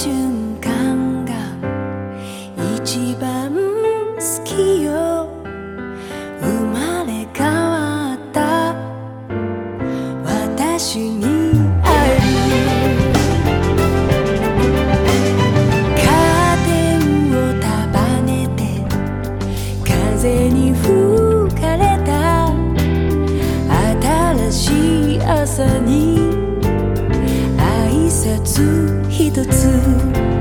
瞬間が一番好きよ。生まれ変わった。私に会える。カーテンを束ねて風に吹かれた。新しい朝に的字。